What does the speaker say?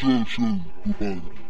谢谢你顾爸